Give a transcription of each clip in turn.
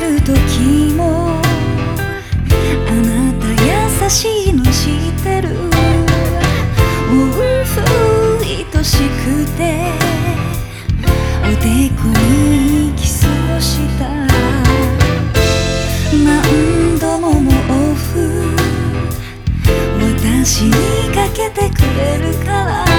る時もあなた優しいの知ってる？もうふいとしくておでこにキスをした。何度ももオフ私にかけてくれるから。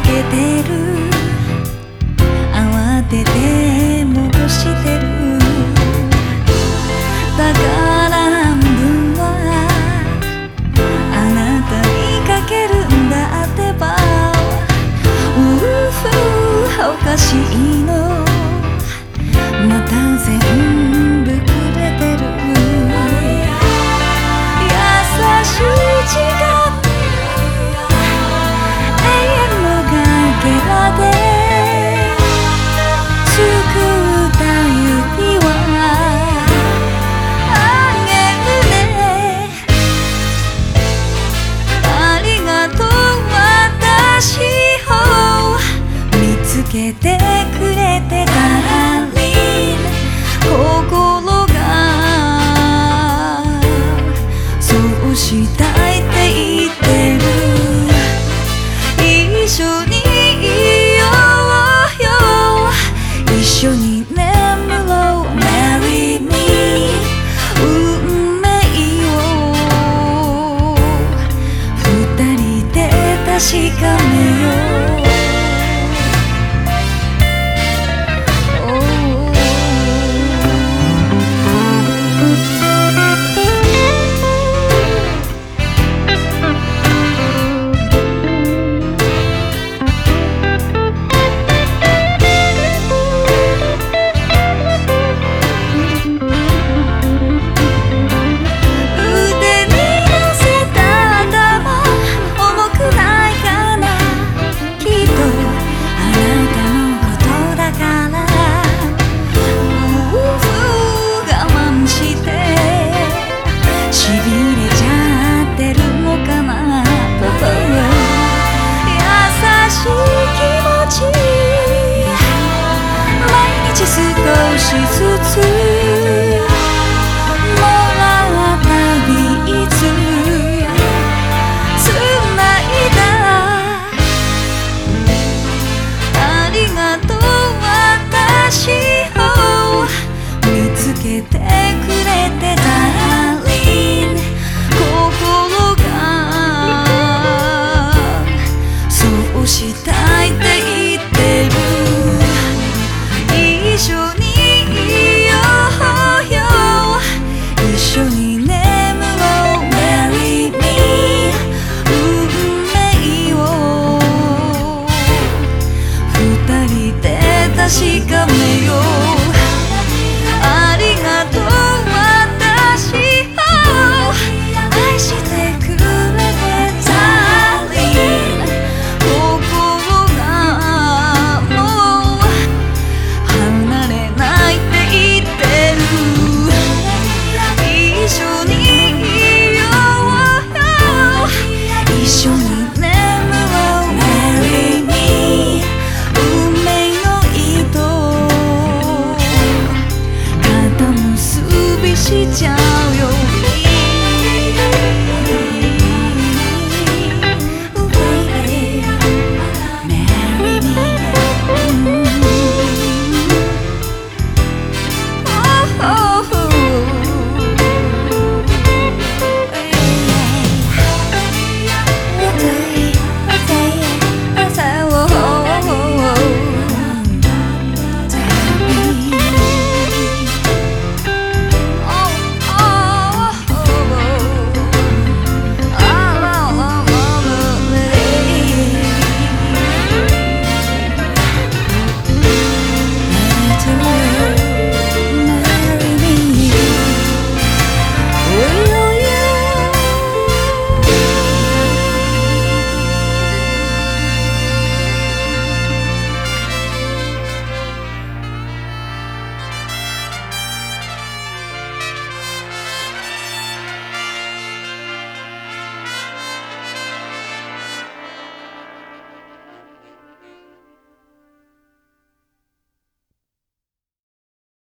けてる」てくれてたら心がそうしたいって言ってる。一緒にいようよ一緒に眠ろう。Marry me 運命を。二人で確かめ计较有